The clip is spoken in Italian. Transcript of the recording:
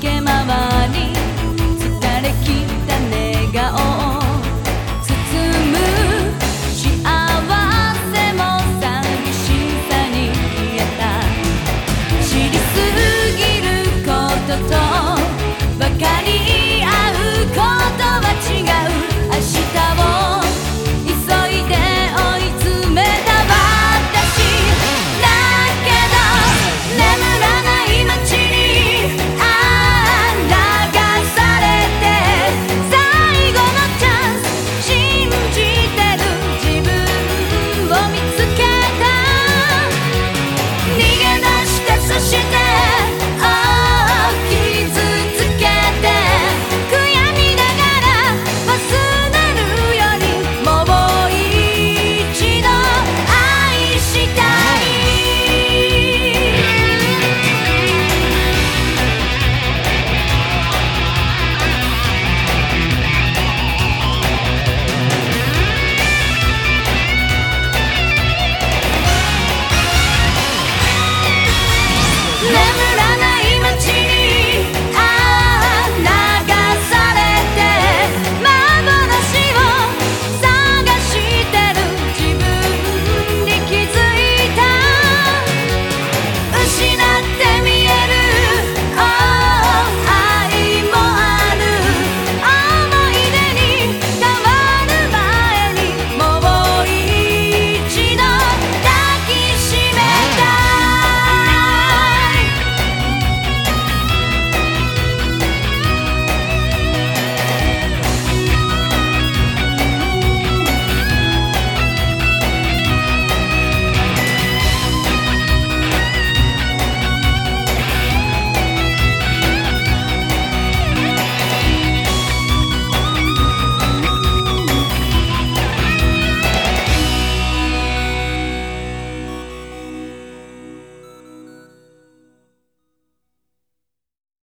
駆け回り